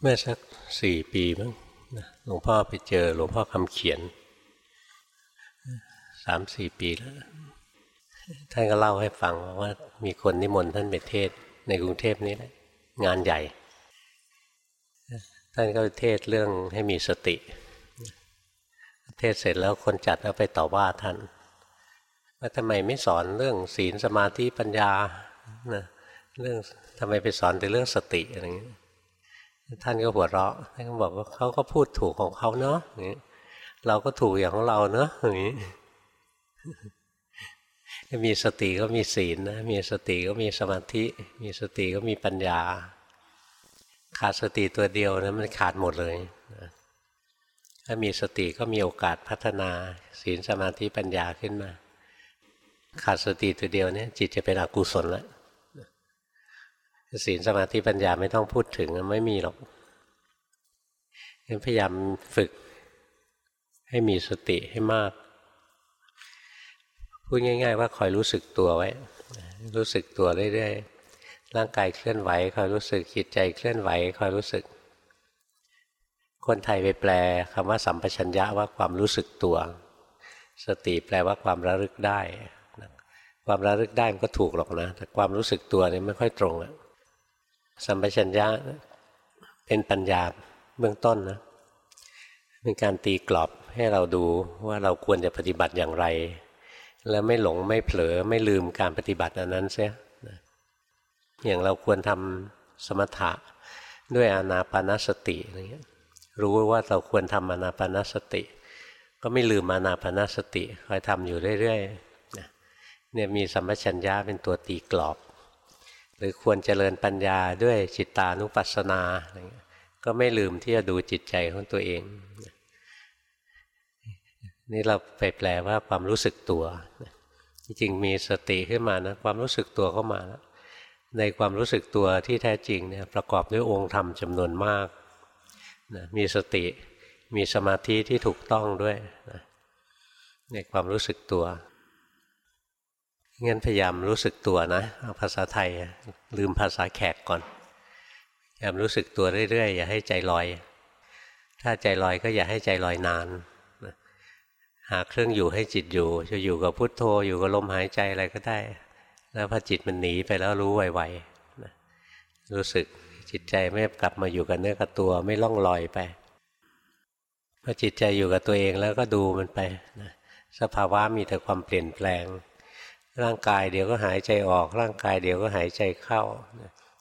เมื่อสักสี่ปีมั้งหลวงพ่อไปเจอหลวงพ่อคำเขียนสามสี่ปีแล้วท่านก็เล่าให้ฟังว่ามีคนนิมนต์ท่านไปเทศในกรุงเทพนี้แหละงานใหญ่ ท่านก็เทศเรื่องให้มีสติ เทศเสร็จแล้วคนจัดก็ไปต่อว่าท่านว่าทำไมไม่สอนเรื่องศีลสมาธิปัญญานะเรื่องทำไมไปสอนแต่เรื่องสติอะไรอย่างนี้ ท่านก็หัวเราะท่านก็บอกว่าเขาก็พูดถูกของเขาเนาะเราก็ถูกอย่างของเราเนาะอย่างนี้มีสติก็มีศีลนะมีสติก็มีสมาธิ มีสติก็มีปัญญา ขาดสติตัวเดียวนะมันขาดหมดเลยถ้ามีสติก็มีโอกาสพัฒนาศีลสมาธิปัญญาขึ้นมา ขาดสติตัวเดียวเนี่ยจิตจะเป็นอกุศลแล้ว ศีลสมาธิปัญญาไม่ต้องพูดถึงไม่มีหรอกพยายามฝึกให้มีสติให้มากพูดง่าย ๆ ว่าคอยรู้สึกตัวไว้ รู้สึกตัวเรื่อยๆร่างกายเคลื่อนไหวคอยรู้สึกจิตใจเคลื่อนไหวคอยรู้สึก คนไทยไปแปลคำว่าสัมปชัญญะว่าความรู้สึกตัว สติแปลว่าความระลึกได้ ความระลึกได้มันก็ถูกหรอกนะ แต่ความรู้สึกตัวนี่ไม่ค่อยตรงอะ สัมปชัญญะเป็นปัญญาเบื้องต้นนะเป็นการตีกรอบให้เราดูว่าเราควรจะปฏิบัติอย่างไร แล้วไม่หลงไม่เผลอไม่ลืมการปฏิบัติอันนั้นเสียอย่างเราควรทำสมถะด้วยอานาปานสติอะไรเงี้ยรู้ว่าเราควรทำอานาปานสติ ก็ไม่ลืมอานาปานสติคอยทำอยู่เรื่อยๆเนี่ยมีสัมปชัญญะเป็นตัวตีกรอบ หรือควรเจริญปัญญาด้วยจิตตานุปัสสนาก็ไม่ลืมที่จะดูจิตใจของตัวเอง นี่เราไปแปลว่าความรู้สึกตัว จริงมีสติขึ้นมานะความรู้สึกตัวก็มาแล้วในความรู้สึกตัวที่แท้จริงเนี่ยประกอบด้วยองค์ธรรมจำนวนมากนะมีสติมีสมาธิที่ถูกต้องด้วยนะในความรู้สึกตัว งั้นพยายามรู้สึกตัวนะเอาภาษาไทยลืมภาษาแขกก่อนพยายามรู้สึกตัวเรื่อยๆ อย่าให้ใจลอย ถ้าใจลอยก็อย่าให้ใจลอยนาน หาเครื่องอยู่ให้จิตอยู่ จะอยู่กับพุทโธอยู่กับลมหายใจอะไรก็ได้ แล้วพอจิตมันหนีไปแล้วรู้ไวๆรู้สึกจิตใจไม่กลับมาอยู่กับเนื้อกับตัวไม่ล่องลอยไปพอจิตใจอยู่กับตัวเองแล้วก็ดูมันไปนะสภาวะมีแต่ความเปลี่ยนแปลง ร่างกายเดี๋ยวก็หายใจออก ร่างกายเดี๋ยวก็หายใจเข้า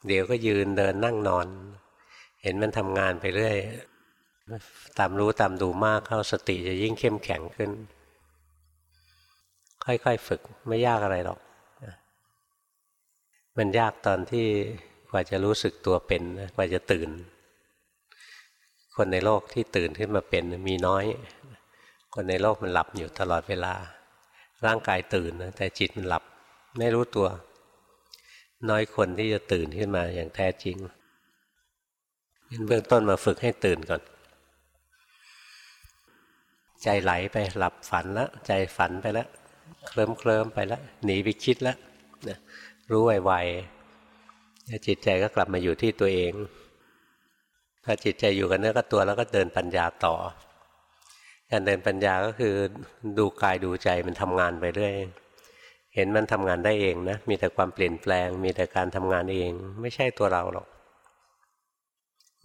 เดี๋ยวก็ยืนเดินนั่งนอน เห็นมันทำงานไปเรื่อยตามรู้ตามดูมากเข้าสติจะยิ่งเข้มแข็งขึ้น ค่อยๆฝึกไม่ยากอะไรหรอก มันยากตอนที่กว่าจะรู้สึกตัวเป็นกว่าจะตื่น คนในโลกที่ตื่นขึ้นมาเป็นมีน้อย คนในโลกมันหลับอยู่ตลอดเวลา ร่างกายตื่นนะแต่จิตมันหลับ ไม่รู้ตัว น้อยคนที่จะตื่นขึ้นมาอย่างแท้จริงเบื้องต้นมาฝึกให้ตื่นก่อน ใจไหลไปหลับฝันแล้วใจฝันไปแล้วเคลิ้มเคลิ้มไปแล้วหนีไปคิดแล้วนะรู้ไวๆจิตใจก็กลับมาอยู่ที่ตัวเอง ถ้าจิตใจอยู่กับเนื้อกับตัวแล้วก็เดินปัญญาต่อ การเดินปัญญาก็คือดูกายดูใจมันทำงานไปเรื่อยเห็นมันทำงานได้เองนะมีแต่ความเปลี่ยนแปลง มีแต่การทำงานเอง ไม่ใช่ตัวเราหรอก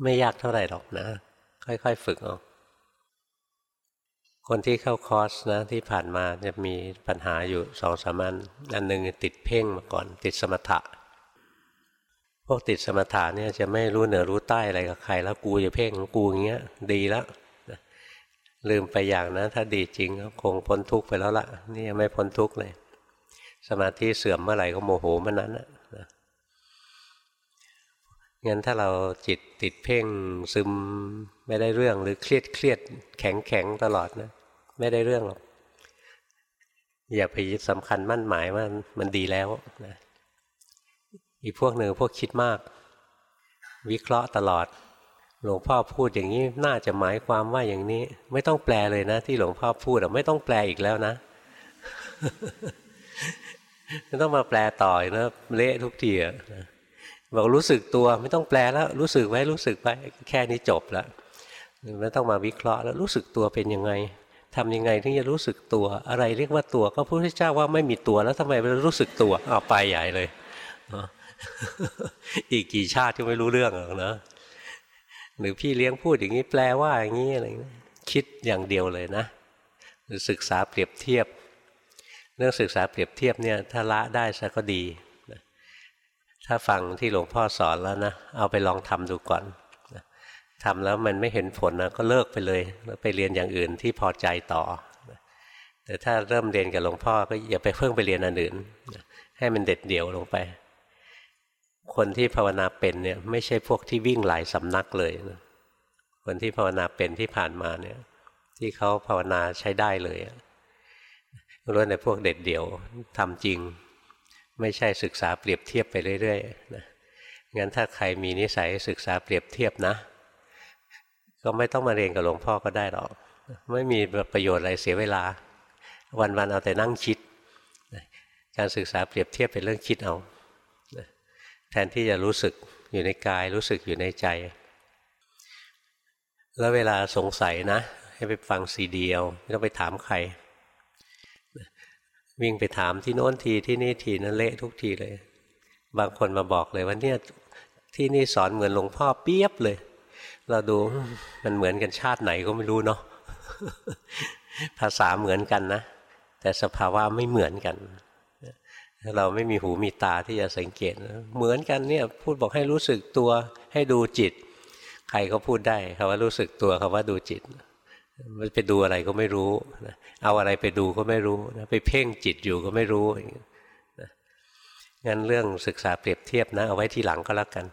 ไม่ยากเท่าไหร่หรอกนะ ค่อยๆฝึกเอาคนที่เข้าคอร์สนะที่ผ่านมาจะมีปัญหาอยู่สองสามอันอันหนึ่งติดเพ่งมาก่อน ติดสมถะ พวกติดสมถะเนี่ยจะไม่รู้เหนือรู้ใต้อะไรกับใครแล้วกูจะเพ่งของกูอย่างเงี้ย ดีแล้ว ลืมไปอย่างนะ ถ้าดีจริงก็คงพ้นทุกข์ไปแล้วละนี่ยังไม่พ้นทุกข์เลย สมาธิเสื่อมเมื่อไหร่ก็โมโหเมื่อนั้นนะงั้นถ้าเราจิตติดเพ่งซึมไม่ได้เรื่องหรือเครียดเครียดแข็งแข็งตลอดนะไม่ได้เรื่องหรอกอย่าไปยึดสำคัญมั่นหมายว่ามันดีแล้วนะอีกพวกหนึ่งพวกคิดมาก วิเคราะห์ตลอด หลวงพ่อพูดอย่างนี้น่าจะหมายความว่าอย่างนี้ ไม่ต้องแปลเลยนะ ที่หลวงพ่อพูดไม่ต้องแปลอีกแล้วนะไม่ต้องมาแปลต่อยนะเละทุกทีอะบอกรู้สึกตัวไม่ต้องแปลแล้ว รู้สึกไว้รู้สึกไว้แค่นี้จบแล้วไม่ต้องมาวิเคราะห์แล้วรู้สึกตัวเป็นยังไงทำยังไงถึงจะรู้สึกตัว อะไรเรียกว่าตัวก็พระพุทธเจ้าว่าไม่มีตัวแล้วทำไมเรารู้สึกตัวเอาไปใหญ่เลยอีกกี่ชาติก็ไม่รู้เรื่องหรอกนะ หรือพี่เลี้ยงพูดอย่างนี้แปลว่าอย่างนี้อะไรคิดอย่างเดียวเลยนะ หรือศึกษาเปรียบเทียบ เรื่องศึกษาเปรียบเทียบเนี่ยถ้าละได้ซะก็ดี ถ้าฟังที่หลวงพ่อสอนแล้วนะ เอาไปลองทำดูก่อนทำแล้วมันไม่เห็นผลนะก็เลิกไปเลย แล้วไปเรียนอย่างอื่นที่พอใจต่อ แต่ถ้าเริ่มเรียนกับหลวงพ่อก็อย่าไปเพิ่งไปเรียนอันอื่น ให้มันเด็ดเดี่ยวลงไป คนที่ภาวนาเป็นเนี่ยไม่ใช่พวกที่วิ่งหลายสำนักเลยนะคนที่ภาวนาเป็นที่ผ่านมาเนี่ย ที่เขาภาวนาใช้ได้เลยรู้ในพวกเด็ดเดี่ยวทำจริง ไม่ใช่ศึกษาเปรียบเทียบไปเรื่อยๆนะงั้นถ้าใครมีนิสัยศึกษาเปรียบเทียบนะ ก็ไม่ต้องมาเรียนกับหลวงพ่อก็ได้หรอก ไม่มีประโยชน์อะไรเสียเวลา วันๆเอาแต่นั่งคิด การศึกษาเปรียบเทียบเป็นเรื่องคิดเอา แทนที่จะรู้สึกอยู่ในกายรู้สึกอยู่ในใจ แล้วเวลาสงสัยนะ ให้ไปฟังซีดีเอาไม่ต้องไปถามใคร วิ่งไปถามที่โน้นทีที่นี่ทีนั่นเละทุกทีเลย บางคนมาบอกเลยว่าเนี่ยที่นี่สอนเหมือนหลวงพ่อเปียบเลย เราดูมันเหมือนกันชาติไหนก็ไม่รู้เนาะภาษาเหมือนกันนะ แต่สภาวะไม่เหมือนกัน เราไม่มีหูมีตาที่จะสังเกต เหมือนกันเนี่ยพูดบอกให้รู้สึกตัวให้ดูจิต ใครก็พูดได้คำว่ารู้สึกตัวคำว่าดูจิต มันไปดูอะไรก็ไม่รู้เอาอะไรไปดูก็ไม่รู้ไปเพ่งจิตอยู่ก็ไม่รู้นะงั้นเรื่องศึกษาเปรียบเทียบนะ เอาไว้ทีหลังก็แล้วกัน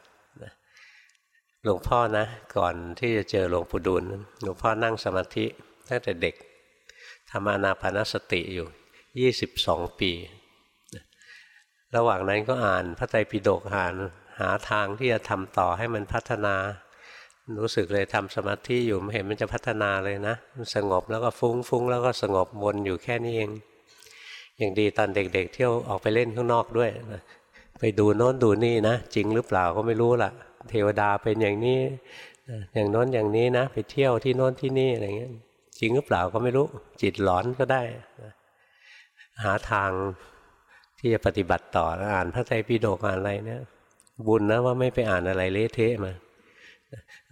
หลวงพ่อนะ ก่อนที่จะเจอหลวงปู่ดูลหลวงพ่อนั่งสมาธิตั้งแต่เด็กทำอานาปานสติอยู่ยี่สิบสองปี ระหว่างนั้นก็อ่านพระไตรปิฎกอ่านหาทางที่จะทำต่อให้มันพัฒนา รู้สึกเลยทำสมาธิอยู่ไม่เห็นมันจะพัฒนาเลยนะสงบแล้วก็ฟุง้งฟุ้งแล้วก็สงบวนอยู่แค่นี้เองอย่างดีตอนเด็ก ๆ เที่ยวออกไปเล่นข้างนอกด้วยนะไปดูโน้นดูนี่นะจริงหรือเปล่าก็ไม่รู้ล่ะ เทวดาเป็นอย่างนี้อย่างโน้นอย่างนี้นะ ไปเที่ยวที่โน้นที่นี่อะไรเงี้ยจริงหรือเปล่าก็ไม่รู้จิตหลอนก็ได้หาทาง ที่จะปฏิบัติต่ออ่านพระไตรปิฎกอ่านอะไรเนี่ย บุญนะว่าไม่ไปอ่านอะไรเละเทะมา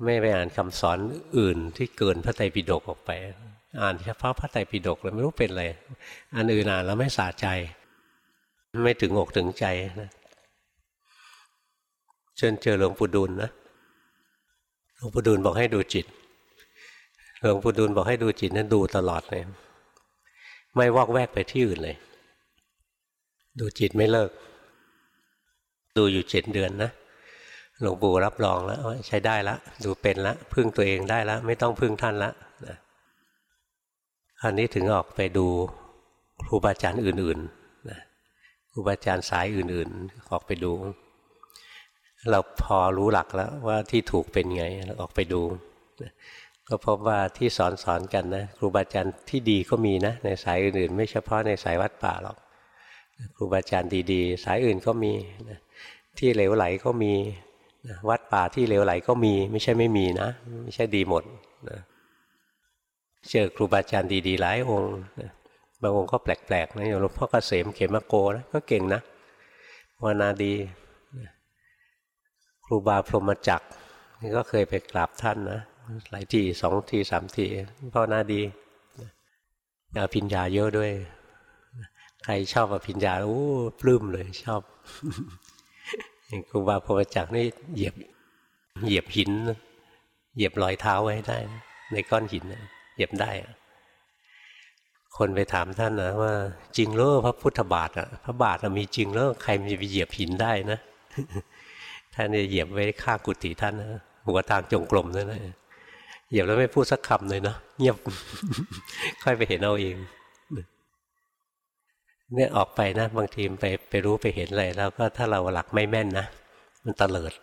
ไม่ไปอ่านคำสอนอื่นที่เกินพระไตรปิฎกออกไป อ่านเฉพาะพระไตรปิฎกเลยไม่รู้เป็นอะไรอันอื่นอ่านแล้วไม่สาใจ ไม่ถึงอกถึงใจนะเชิญเจอหลวงปู่ดูลนะหลวงปู่ดูลบอกให้ดูจิตหลวงปู่ดูลบอกให้ดูจิตนั้นดูตลอดเลยไม่วอกแวกไปที่อื่นเลย ดูจิตไม่เลิก ดูอยู่เจ็ดเดือนนะหลวงปู่รับรองแล้วใช้ได้แล้วดูเป็นแล้วพึ่งตัวเองได้แล้วไม่ต้องพึ่งท่านแล้วนะคราวนี้ถึงออกไปดูครูบาอาจารย์อื่นๆนะครูบาอาจารย์สายอื่นๆ ออกไปดู เราพอรู้หลักแล้วว่าที่ถูกเป็นไงเราออกไปดูนะก็พบว่าที่สอนสอนกันนะครูบาอาจารย์ที่ดีก็มีนะในสายอื่นๆ ไม่เฉพาะในสายวัดป่าหรอก ครูบาอาจารย์ดีๆ สายอื่นก็มีนะที่เหลวไหลก็มีวัดป่าที่เหลวไหลก็มี ไม่ใช่ไม่มีนะไม่ใช่ดีหมดนะเจอครูบาอาจารย์ดีๆ หลายองค์นะบางองค์ก็แปลกๆนะอย่างหลวงพ่อเกษมเขมโกนะก็เก่งนะวานาดีครูบาพรหมจักรนี่ก็เคยไปกราบท่านนะหลายทีสองทีสามทีพ่อนาดีอภิญญาเยอะด้วย ใครชอบอภิญญาโอ้ปลื้มเลยชอบอย่างครูบาพรหมจักนี่เหยียบ เหยียบหิน เหยียบรอยเท้าไว้ได้ ในก้อนหินเหยียบได้ คนไปถามท่านนะว่า จริงหรือพระพุทธบาทอะพระบาทมีจริงแล้วใครมีไปเหยียบหินได้นะท่านเนี่ยเหยียบไว้ข้ากุฏิท่านนะหัวทางจงกรมนั่นแหละเหยียบแล้วไม่พูดสักคำเลยเนาะเงียบ ค่อยไปเห็นเอาเอง เนี่ยออกไปนะบางทีไปไปรู้ไปเห็นอะไรแล้วก็ถ้าเราหลักไม่แม่นนะมันตะเลิด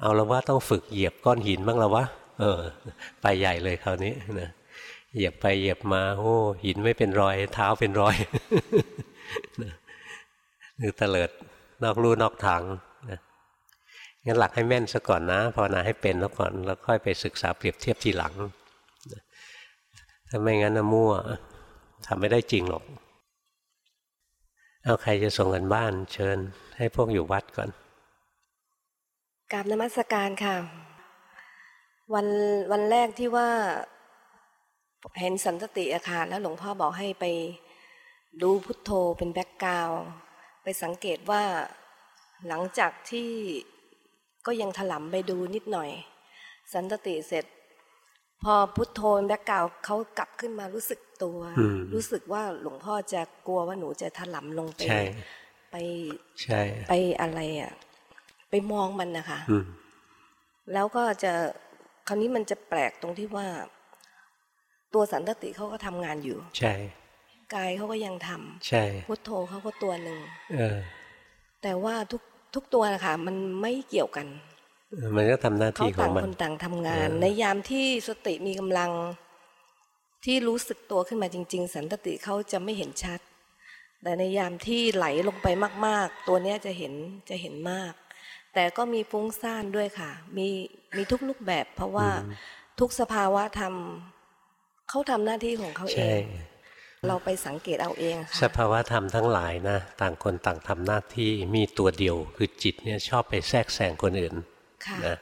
เอาละว่าต้องฝึกเหยียบก้อนหินบ้างละวะเออ ไปใหญ่เลยคราวนี้นะเหยียบไปเหยียบมาโอ้หินไม่เป็นรอย เท้าเป็นรอยนึกตะเลิดนอกรูนอกทางนะงั้นหลักให้แม่นซะก่อนนะภาวนาให้เป็นแล้วก่อนแล้วค่อยไปศึกษาเปรียบเทียบทีหลังถ้าไม่งั้นนะมั่วทำไม่ได้จริงหรอก เอาใครจะส่งการบ้าน เชิญ ให้พวกอยู่วัดก่อนกราบนมัสการค่ะ วันวันแรกที่ว่า เห็นสันตติอาคารแล้วหลวงพ่อบอกให้ไปดูพุทโธเป็น background ไปสังเกตว่าหลังจากที่ก็ยังถลำไปดูนิดหน่อย สันตติเสร็จ พอพุทโธเป็น background เขากลับขึ้นมารู้สึกตัว รู้สึกว่าหลวงพ่อจะกลัวว่าหนูจะถลำลงไปไปไปอะไรอะ ไปมองมันนะคะแล้วก็จะคราวนี้มันจะแปลกตรงที่ว่า ตัวสันตติเขาก็ทำงานอยู่ ใช่กายเขาก็ยังทำใช่พุทโธเขาก็ตัวหนึ่งเออแต่ว่าทุกทุกตัวนะคะมันไม่เกี่ยวกัน มันก็ทำหน้าที่ของมันต่างคนต่างทำงาน ในยามที่สติมีกำลังที่รู้สึกตัวขึ้นมาจริง ๆ สันตติเขาจะไม่เห็นชัด แต่ในยามที่ไหลลงไปมาก ๆ ตัวเนี้ยจะเห็นจะเห็นมาก แต่ก็มีฟุ้งซ่านด้วยค่ะ มีมีทุกรูปแบบ เพราะว่าทุกสภาวะธรรมเขาทำหน้าที่ของเขาเองเราไปสังเกตเอาเองค่ะสภาวะธรรมทั้งหลายนะ ต่างคนต่างทำหน้าที่มีตัวเดียว คือจิตเนี่ยชอบไปแทรกแซงคนอื่น นะ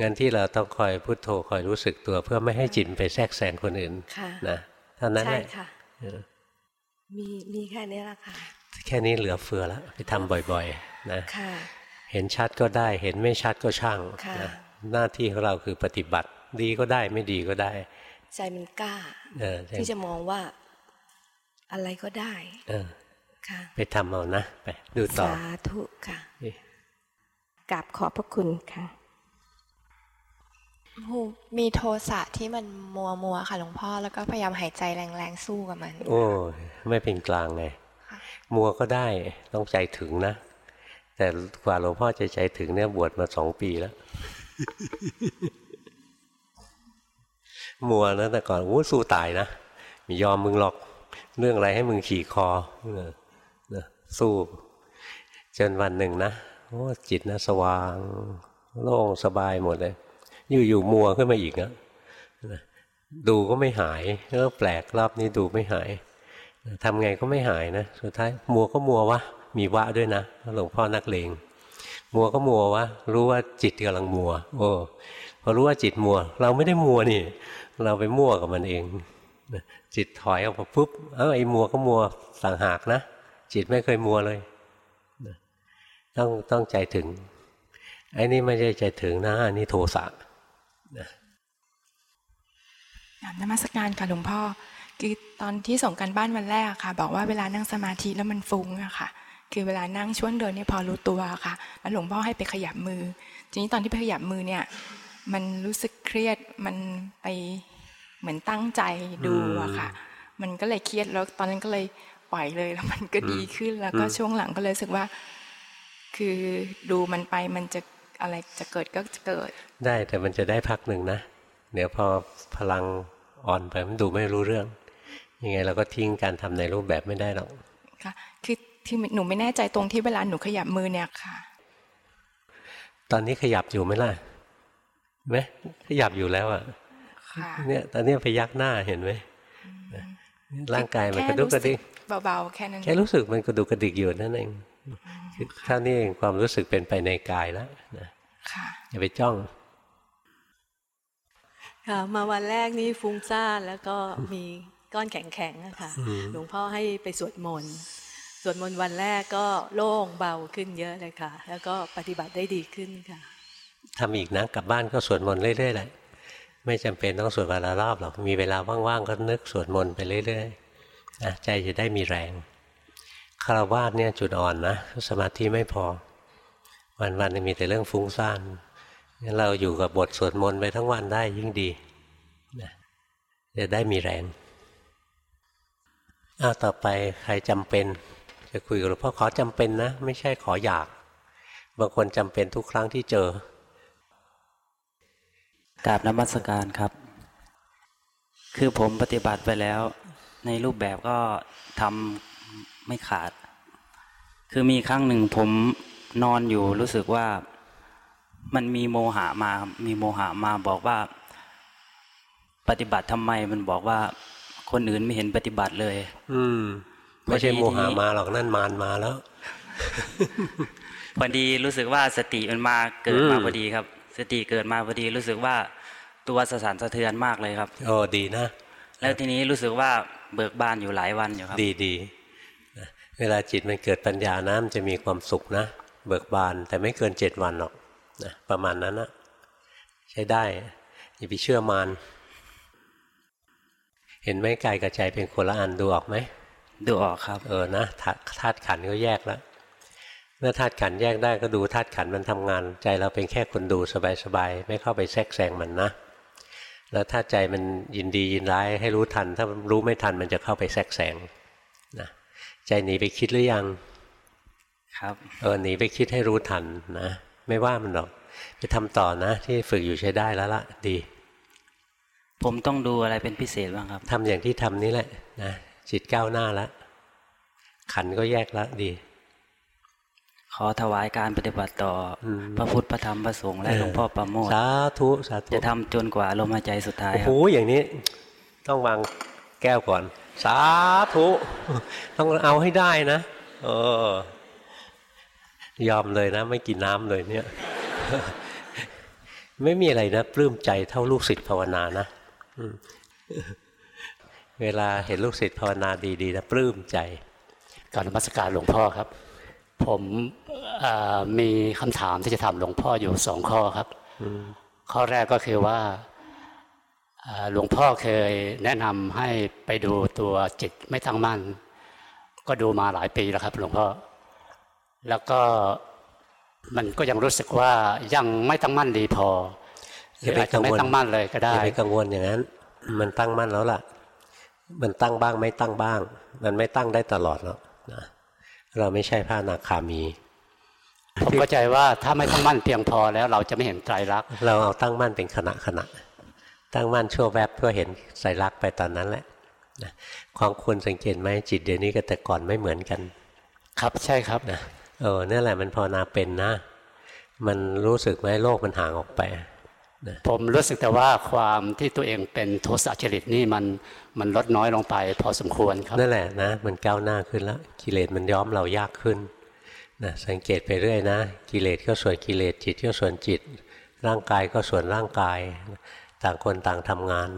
งั้นที่เราต้องคอยพุโทโธคอยรู้สึกตัวเพื่อไม่ให้จิตไปแทรกแซงคนอื่นนะเท่านั้นแหละมีมีแค่นี้ละค่ะ แค่นี้เหลือเฟือแล้วไปทำบ่อยๆนะเห็นชัดก็ได้เห็นไม่ชัดก็ช่างนะหน้าที่ของเราคือปฏิบัติ ดีก็ได้ไม่ดีก็ได้ ใจมันกล้าที่จะมองว่าอะไรก็ได้เออค่ะไปทำเอานะ ไปดูต่อ สาธุค่ะ กราบขอบพระคุณค่ะมีโทสะที่มันมัวมัวค่ะหลวงพ่อแล้วก็พยายามหายใจแรงๆสู้กับมัน โอ้ไม่เป็นกลางไงมัวก็ได้ต้องใจถึงนะ แต่กว่าหลวงพ่อจะใจถึงเนี่ยบวชมาสองปีแล้ว มัวนะแต่ก่อนโอ้สู้ตายนะมียอมมึงหรอกเรื่องอะไรให้มึงขี่คอนะสู้ จนวันหนึ่งนะโอ้จิตนะสว่าง โล่งสบายหมดเลย อยู่ๆมัวขึ้นมาอีกนะดูก็ไม่หายแล้วแปลกรอบนี้ดูไม่หายทำไงก็ไม่หายนะ สุดท้ายมัวก็มัววะมีวะด้วยนะหลวงพ่อนักเลงมัวก็มัววะรู้ว่าจิตกำลังมัว โอ้พอรู้ว่าจิตมัว เราไม่ได้มัวนี่ เราไปมั่วกับมันเองจิตถอยออกมาปุ๊บเออไอ้มัวก็มัวต่างหากนะจิตไม่เคยมัวเลย ต้องต้องใจถึงไอ้นี่ไม่ใช่ใจถึงนะอันนี้โทสะนะนมัสการค่ะหลวงพ่อคือตอนที่ส่งกันบ้านวันแรกค่ะ บอกว่าเวลานั่งสมาธิแล้วมันฟุ้งอะค่ะ คือเวลานั่งช่วงเดินเนี่ยพอรู้ตัวค่ะ แล้วหลวงพ่อให้ไปขยับมือ ทีนี้ตอนที่ไปขยับมือเนี่ย มันรู้สึกเครียดมันไปเหมือนตั้งใจดูอะค่ะ มันก็เลยเครียดแล้วตอนนั้นก็เลยปล่อยเลยแล้วมันก็ดีขึ้นแล้วก็ช่วงหลังก็เลยรู้สึกว่า คือดูมันไปมันจะอะไรจะเกิดก็จะเกิด ได้แต่มันจะได้พักหนึ่งนะเดี๋ยวพอพลังอ่อนไปมันดูไม่รู้เรื่อง ยังไงเราก็ทิ้งการทำในรูปแบบไม่ได้หรอกค่ะคือที่หนูไม่แน่ใจตรงที่เวลาหนูขยับมือเนี่ยค่ะ ตอนนี้ขยับอยู่ไหมล่ะไหมขยับอยู่แล้วอะเนี่ยตอนนี้พยักหน้าเห็นไหมร่างกายมันกระดุกกระดิกเบาๆแค่นั้นแค่รู้สึกมันกระดุกกระดิกอยู่นั่นเอง เท่านี้เองความรู้สึกเป็นไปในกายแล้วนะอย่าไปจ้อง ค่ะ มาวันแรกนี่ฟุ้งซ่านแล้วก็มีก้อนแข็งๆอะค่ะหลวงพ่อให้ไปสวดมนต์สวดมนต์วันแรกก็โล่งเบาขึ้นเยอะเลยค่ะ แล้วก็ปฏิบัติได้ดีขึ้นค่ะทำอีกนะกลับบ้านก็สวดมนต์เรื่อยๆแหละไม่จำเป็นต้องสวดวันละรอบหรอกมีเวลาว่างๆก็นึกสวดมนต์ไปเรื่อยๆนะใจจะได้มีแรง คารวาสเนี่ยจุดอ่อนนะสมาธิไม่พอ วันๆมีแต่เรื่องฟุ้งซ่านงั้นเราอยู่กับบทสวดมนต์ไปทั้งวันได้ยิ่งดีนะจะได้มีแรงอ้าวต่อไปใครจำเป็น จะคุยกับหลวงพ่อขอจำเป็นนะ ไม่ใช่ขออยาก บางคนจำเป็นทุกครั้งที่เจอกราบนมัสการครับ คือผมปฏิบัติไปแล้ว ในรูปแบบก็ทำ ไม่ขาด คือมีครั้งหนึ่งผมนอนอยู่รู้สึกว่ามันมีโมหะมา มีโมหะมาบอกว่า ปฏิบัติทำไมมันบอกว่า คนอื่นไม่เห็นปฏิบัติเลย อืมไม่ใช่โมหะมาหรอกนั่นมารมาแล้ว พอดีรู้สึกว่าสติมันมาเกิดมาพอดีครับ สติเกิดมาพอดีรู้สึกว่าตัวสสานสะเทือนมากเลยครับโอ้ดีนะ แล้วทีนี้รู้สึกว่าเบิกบานอยู่หลายวันอยู่ครับ ดีดีนะ เวลาจิตมันเกิดปัญญานะมันจะมีความสุขนะ เบิกบานแต่ไม่เกินเจ็ดวันหรอกนะประมาณนั้นนะใช้ได้อย่าไปเชื่อมาน เห็นไหมกายกับใจเป็นคนละอันดูออกไหมดูออกครับ เออนะธาตุธาตุขันธ์ก็แยกแล้วเมื่อธาตุขันธ์แยกได้ก็ดูธาตุขันธ์มันทำงาน ใจเราเป็นแค่คนดูสบายๆไม่เข้าไปแทรกแซงมันนะแล้วถ้าใจมันยินดียินร้ายให้รู้ทัน ถ้ารู้ไม่ทันมันจะเข้าไปแทรกแซงนะ ใจหนีไปคิดหรือยัง ครับเออหนีไปคิดให้รู้ทันนะไม่ว่ามันหรอก ไปทำต่อนะ ที่ฝึกอยู่ใช้ได้แล้วละดี ผมต้องดูอะไรเป็นพิเศษบ้างครับทำอย่างที่ทำนี้แหละนะจิตก้าวหน้าแล้วขันธ์ก็แยกแล้วดี ขอถวายการปฏิบัติต่ออมพระพุทธพระธรรมพระสงฆ์และหลวงพ่อประโมทสาธุสาธุจะทำจนกว่าลมหายใจสุดท้ายโอ้คโหรับอย่างนี้ ต้องวางแก้วก่อน สาธุ ต้องเอาให้ได้นะเออยอมเลยนะ ไม่กินน้ำเลยเนี่ย ไม่มีอะไรนะปลื้มใจเท่าลูกศิษย์ภาวนานะอืมเวลาเห็นลูกศิษย์ภาวนาดีๆนะปลื้มใจการนมัสการหลวงพ่อครับ ผมเอ่อมีคำถามที่จะถามหลวงพ่ออยู่สองข้อครับ ข้อแรกก็คือว่าเอ่อ หลวงพ่อเคยแนะนำให้ไปดูตัวจิตไม่ตั้งมั่น ก็ดูมาหลายปีแล้วครับหลวงพ่อ แล้วก็มันก็ยังรู้สึกว่ายังไม่ตั้งมั่นดีพอหรืออาจจะไม่ตั้งมั่นเลยก็อได้ย่าไปกังวลอย่างนั้น มันตั้งมั่นแล้วล่ะ มันตั้งบ้างไม่ตั้งบ้าง มันไม่ตั้งได้ตลอดหรอกนะเราไม่ใช่พระอนาคามีผมเข้าใจว่าถ้าไม่ตั้งมั่นเพียงพอแล้วเราจะไม่เห็นไตรลักษณ์เราเอาตั้งมั่นเป็นขณะขณะ ตั้งมั่นชั่วแวบเพื่อเห็นไตรลักษณ์ไปตอนนั้นแหละนะของคุณสังเกตไหมจิตเดี๋ยวนี้กับแต่ก่อนไม่เหมือนกัน ครับใช่ครับนะเออนั่นแหละมันภาวนาเป็นนะ มันรู้สึกไหมโลกมันห่างออกไปผมรู้สึกแต่ว่าความที่ตัวเองเป็นโทสะจริตนี่มันมันลดน้อยลงไป พอสมควรครับนั่นแหละนะ มันก้าวหน้าขึ้นแล้วกิเลสมันย้อมเรายากขึ้นนะสังเกตไปเรื่อยนะ กิเลสก็ส่วนกิเลสจิตก็ส่วนจิต ร่างกายก็ส่วนร่างกาย ต่างคนต่างทำงาน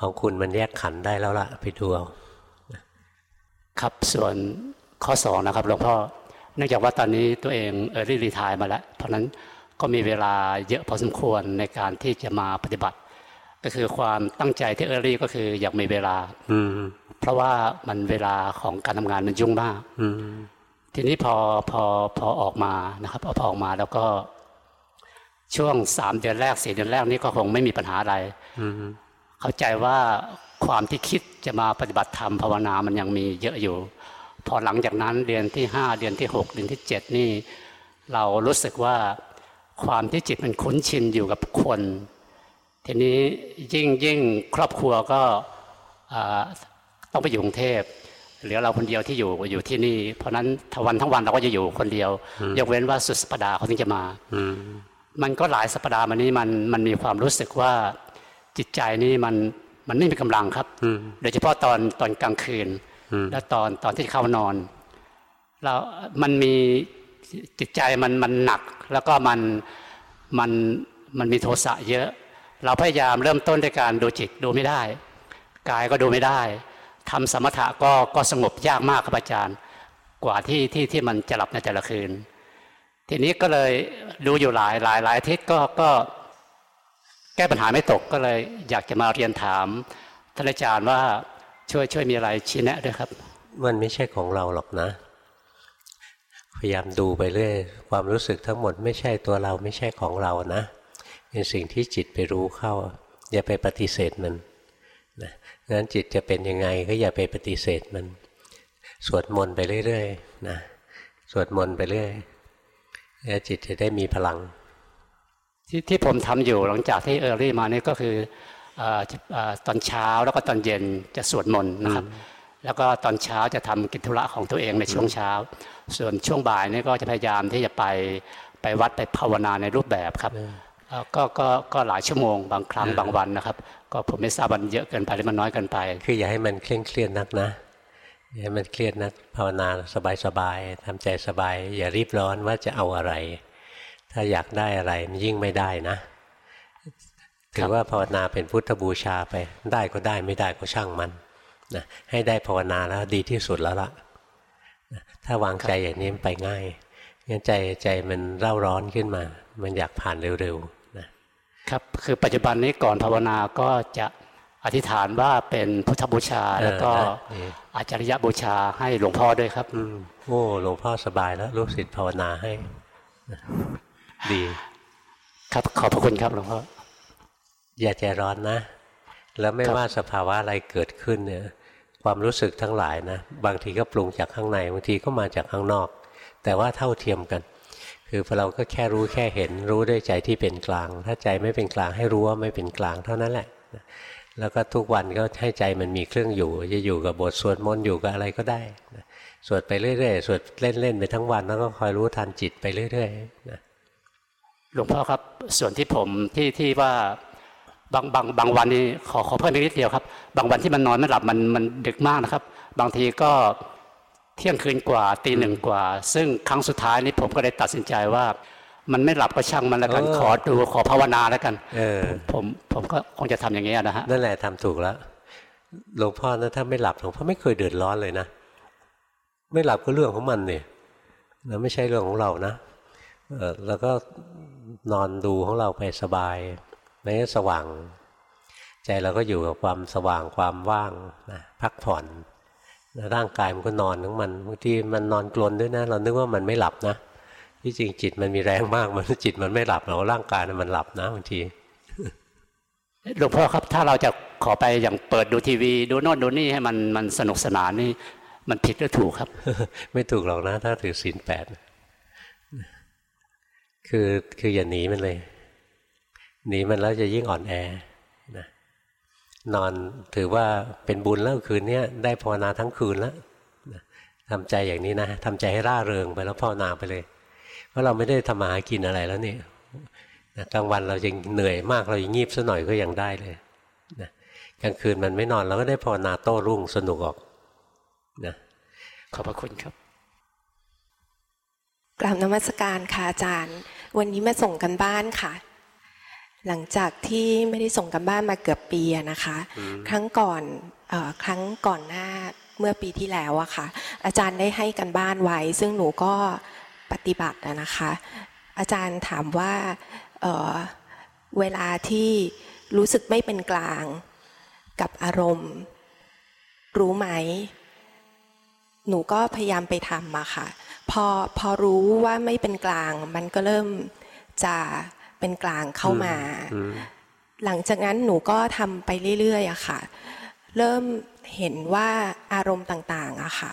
ของคุณมันแยกขันธ์ได้แล้วล่ะไปดูเอาครับส่วนข้อสองนะครับหลวงพ่อเนื่องจากว่าตอนนี้ตัวเองเออรีรีทายมาแล้ว เพราะฉะนั้นก็มีเวลาเยอะพอสมควรในการที่จะมาปฏิบัติ ก็คือความตั้งใจที่เออรี่ก็คืออยากมีเวลา อืมเพราะว่ามันเวลาของการทำงานมันยุ่งมาก อืมทีนี้พอพอพอออกมานะครับพอออกมาแล้วก็ ช่วงสามเดือนแรกสี่เดือนแรกนี่ก็คงไม่มีปัญหาอะไรอืมเข้าใจว่าความที่คิดจะมาปฏิบัติธรรมภาวนามันยังมีเยอะอยู่ พอหลังจากนั้นเดือนที่ห้าเดือนที่หกเดือนที่เจ็ดนี่ เรารู้สึกว่าความที่จิตมันคุ้นชินอยู่กับคน ทีนี้ยิ่งยิ่งครอบครัวก็อ่าต้องไปอยู่กรุงเทพเหลือเราคนเดียวที่อยู่อยู่ที่นี่ เพราะฉะนั้นทั้งวันทั้งวันเราก็จะอยู่คนเดียว ยกเว้นว่าสุดสัปดาห์เขาถึงจะมาอื มมันก็หลายสัปดาห์มานี้มันมันมีความรู้สึกว่าจิตใจนี่มันมันไม่มีกำลังครับอืมโดยเฉพาะตอนตอนกลางคืนอืมและตอนตอนที่เข้านอนเรามันมีจิตใจมันมันหนัก แล้วก็มันมันมันมีโทสะเยอะ เราพยายามเริ่มต้นด้วยการดูจิตดูไม่ได้กายก็ดูไม่ได้ทำสมถะก็ก็สงบยากมากครับอาจารย์ กว่าที่ที่ที่มันจะหลับในแต่ละคืน ทีนี้ก็เลยดูอยู่หลายหลายหลายอาทิตย์ก็ก็แก้ปัญหาไม่ตกก็เลย อยากจะมาเรียนถามท่านอาจารย์ว่าช่วยช่วยมีอะไรชี้แนะด้วยครับ มันไม่ใช่ของเราหรอกนะ พยายามดูไปเรื่อยความรู้สึกทั้งหมดไม่ใช่ตัวเราไม่ใช่ของเรานะเป็นสิ่งที่จิตไปรู้เข้า อย่าไปปฏิเสธมันนะงั้นจิตจะเป็นยังไงก็อย่าไปปฏิเสธมัน สวดมนต์ไปเรื่อยๆนะสวดมนต์ไปเรื่อย แล้วจิตจะได้มีพลัง ที่ที่ผมทำอยู่หลังจากที่เออรี่มานี่ก็คือเอ่อเอ่อตอนเช้าแล้วก็ตอนเย็นจะสวดมนต์นะครับ แล้วก็ตอนเช้าจะทำกิจธุระของตัวเองในช่วงเช้า ส่วนช่วงบ่ายนี่ก็จะพยายามที่จะไปไปวัดไปภาวนาในรูปแบบครับก็ก็ก็หลายชั่วโมงบางครั้งบางวันนะครับ ก็ผมไม่ทราบมันเยอะเกินไปหรือมันน้อยเกินไป คืออย่าให้มันเคร่งเครียดนักนะ อย่าให้มันเครียดนักภาวนาสบายๆทำใจสบาย อย่ารีบร้อนว่าจะเอาอะไร ถ้าอยากได้อะไรมันยิ่งไม่ได้นะถือว่าภาวนาเป็นพุทธบูชาไป ได้ก็ได้ไม่ได้ก็ช่างมันนะให้ได้ภาวนาแล้วดีที่สุดแล้วล่ะถ้าวางใจอย่างนี้มันไปง่ายงั้นใจใจมันเร่าร้อนขึ้นมา มันอยากผ่านเร็วๆนะครับคือปัจจุบันนี้ก่อนภาวนาก็จะอธิษฐานว่าเป็นพุทธบูชาแล้วก็ อาจารยบูชาให้หลวงพ่อด้วยครับโอ้หลวงพ่อสบายแล้วลูกศิษย์ภาวนาให้ ดี ครับขอบพระคุณครับหลวงพ่ออย่าใจร้อนนะ แล้วไม่ว่าสภาวะอะไรเกิดขึ้นเนี่ย ความรู้สึกทั้งหลายนะ บางทีก็ปรุงจากข้างใน บางทีก็มาจากข้างนอก แต่ว่าเท่าเทียมกัน คือพอเราก็แค่รู้แค่เห็น รู้ด้วยใจที่เป็นกลาง ถ้าใจไม่เป็นกลางให้รู้ว่าไม่เป็นกลางเท่านั้นแหละ แล้วก็ทุกวันก็ให้ใจมันมีเครื่องอยู่ จะอยู่กับบทสวดมนต์อยู่กับอะไรก็ได้สวดไปเรื่อยๆ สวดเล่นๆไปทั้งวันแล้วก็คอยรู้ทันจิตไปเรื่อยๆนะหลวงพ่อครับส่วนที่ผมที่ที่ว่าบางบางบางวันนี่ขอขอเพิ่มนิดเดียวครับ บางวันที่มันนอนไม่หลับมันมันดึกมากนะครับ บางทีก็เที่ยงคืนกว่าตีหนึ่งกว่า ซึ่งครั้งสุดท้ายนี้ผมก็ได้ตัดสินใจว่า มันไม่หลับก็ช่างมันแล้วกันขอดูขอภาวนาแล้วกัน เออ ผมผมก็คงจะทำอย่างนี้นะฮะนั่นแหละทำถูกแล้วหลวงพ่อนะถ้าไม่หลับหลวงพ่อไม่เคยเดือดร้อนเลยนะไม่หลับก็เรื่องของมันเนี่ยแล้วไม่ใช่เรื่องของเรานะเออแล้วก็นอนดูของเราไปสบายในสว่าง ใจเราก็อยู่กับความสว่างความว่างนะพักผ่อนร่างกายมันก็นอนของมันบางทีมันนอนกลนด้วยนะ เรานึกว่ามันไม่หลับนะ ที่จริงจิตมันมีแรงมากมันจิตมันไม่หลับเราร่างกายมันหลับนะบางทีหลวงพ่อครับถ้าเราจะขอไปอย่างเปิดดูทีวี ดูโน่นดูนี่ให้มันมันสนุกสนานนี่ มันผิดหรือถูกครับ ไม่ถูกหรอกนะ ถ้าถือศีลแปดคือคืออย่าหนีมันเลยหนีมันแล้วจะยิ่งอ่อนแอนะนอนถือว่าเป็นบุญแล้วคืนนี้ได้ภาวนาทั้งคืนแล้วทำใจอย่างนี้นะทำใจให้ร่าเริงไปแล้วภาวนาไปเลยเพ ราะเราไม่ได้ทำมาหากินอะไรแล้วนี่กลางวันเรายังเหนื่อยมากเรายังงีบซะหน่อยก็ยังได้เลยนะกลางคืนมันไม่นอนเราก็ได้ภาวนาโต้รุ่งสนุกออกนะขอบพระคุณครับกราบนมัสการค่ะอาจารย์ วันนี้มาส่งกันบ้านค่ะ หลังจากที่ไม่ได้ส่งกันบ้านมาเกือบปีนะคะ ครั้งก่อนครั้งก่อนหน้าเมื่อปีที่แล้วอะคะ่ะ อาจารย์ได้ให้กันบ้านไว้ ซึ่งหนูก็ ปฏิบัตินะคะ อาจารย์ถามว่าเเวลาที่รู้สึกไม่เป็นกลางกับอารมณ์ รู้ไหม หนูก็พยายามไปทำมาค่ะ พอพอรู้ว่าไม่เป็นกลาง มันก็เริ่มจะเป็นกลางเข้ามา หลังจากนั้นหนูก็ทำไปเรื่อยๆอะค่ะ เริ่มเห็นว่าอารมณ์ต่างๆอะค่ะ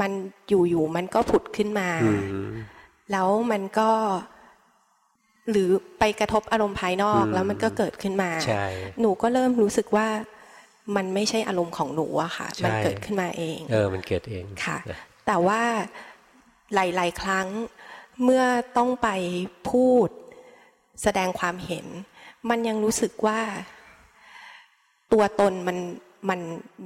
มันอยู่ๆมันก็ผุดขึ้นมาแล้วมันก็ หรือไปกระทบอารมณ์ภายนอกแล้วมันก็เกิดขึ้นมาหนูก็เริ่มรู้สึกว่ามันไม่ใช่อารมณ์ของหนูอะค่ะ มันเกิดขึ้นมาเอง เออ มันเกิดเองค่ะ แต่ว่าหลายๆครั้งเมื่อต้องไปพูดแสดงความเห็น มันยังรู้สึกว่า ตัวตนมัน มัน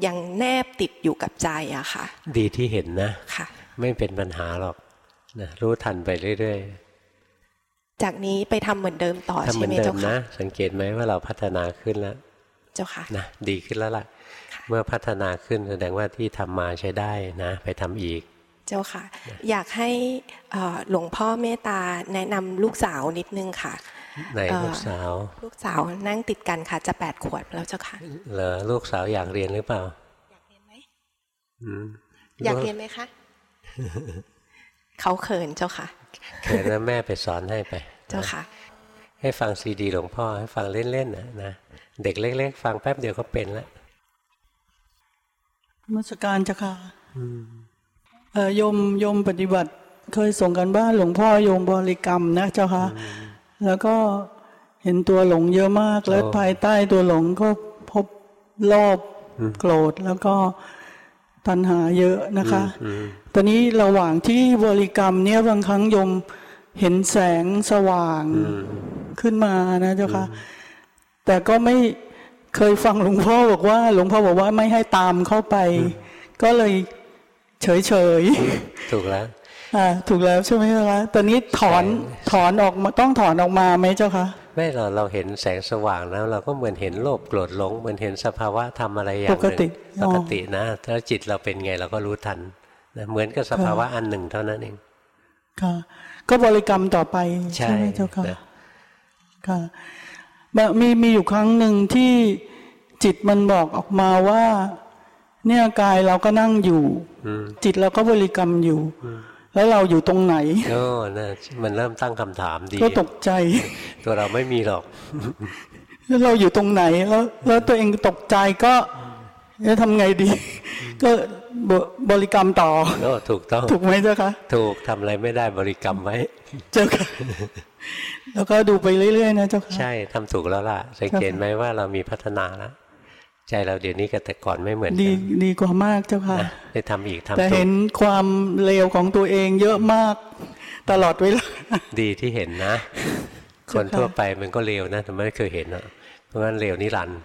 ยังแนบติดอยู่กับใจอะค่ะ ดีที่เห็นนะค่ะ ไม่เป็นปัญหาหรอกนะรู้ทันไปเรื่อยๆ จากนี้ไปทำเหมือนเดิมต่อใช่ไหมเจ้าค่ะสังเกตไหมว่าเราพัฒนาขึ้นแล้ว เจ้าค่ะนะดีขึ้นแล้วล่ะ เมื่อพัฒนาขึ้นแสดงว่าที่ทำมาใช้ได้นะ ไปทำอีก เจ้าค่ะ อยากให้หลวงพ่อเมตตาแนะนำลูกสาวนิดนึงค่ะ ไหนลูกสาว ลูกสาวนั่งติดกันค่ะ จะแปดขวบแล้วเจ้าค่ะเหรอลูกสาวอยากเรียนหรือเปล่า อยากเรียนไหมอยากเรียนไหมคะเขาเขินเจ้าค่ะเขินแล้วแม่ไปสอนให้ไป เจ้าค่ะ ให้ฟังซีดีหลวงพ่อให้ฟังเล่นๆนะนะเด็กเล็ก ๆ ฟังแป๊บเดียวก็เป็นแล้วมัสการเจ้าค่ะเออยมยมปฏิบัติ เคยส่งกันบ้านหลวงพ่อโยมบริกรรมนะเจ้าค่ะ แล้วก็เห็นตัวหลงเยอะมาก แล้วภายใต้ตัวหลงก็พบโลภโกรธแล้วก็ตัณหาเยอะนะคะ ตอนนี้ระหว่างที่บริกรรมเนี่ยบางครั้งยมเห็นแสงสว่างขึ้นมานะเจ้าค่ะ แต่ก็ไม่เคยฟังหลวงพ่อบอกว่า หลวงพ่อบอกว่าไม่ให้ตามเข้าไป ก็เลยเฉยเฉยถูกแล้วๆ อ่าถูกแล้วใช่ไหมเจ้าคะตอนนี้ถอนถอนออกมาต้องถอนออกมาไหมเจ้าคะไม่เราเราเห็นแสงสว่างแล้ว เราก็เหมือนเห็นโลภโกรธหลงเหมือนเห็นสภาวะทำอะไรอย่างหปนึ่งกติปอ๋อกตินะถ้าจิตเราเป็นไงเราก็รู้ทันนะเหมือนกับสภาวะอันหนึ่งเท่านั้นเองค่ะก็บริกรรมต่อไปใช่ใช่ไหมเจ้าค่ะนะค่ะแบบมีมีอยู่ครั้งหนึ่งที่จิตมันบอกออกมาว่า เนี่ยกายเราก็นั่งอยู่อืมจิตเราก็บริกรรมอยู่ แล้วเราอยู่ตรงไหนโอ้นะมันเริ่มตั้งคำถามดี ก็ตกใจ ตัวเราไม่มีหรอก แล้วเราอยู่ตรงไหน แล้ว แล้วตัวเองตกใจก็จะทำไงดี ก็บบริกรรมต่อโอ้ถูกต้อง ถูกไหมเจ้าคะ ถูกทำอะไรไม่ได้บริกรรมไว้เจ้าค่ะ แล้วก็ดูไปเรื่อยๆนะเจ้าค่ะ ใช่ทำถูกแล้วล่ะ สังเกตไหมว่าเรามีพัฒนาแล้ว ใจเราเดี๋ยวนี้กับแต่ก่อนไม่เหมือนดีกันดีกว่ามากเจ้าค่ะนะได้ทำอีกทำแต่ถูเห็กนความเลวของตัวเองเยอะมากตลอดเวลาดีที่เห็นนะคเจ้านค่ะทั่วไปมันก็เลวนะแต่ไม่เคยเห็นหรอกเพราะงั้นเลวนิรันดร์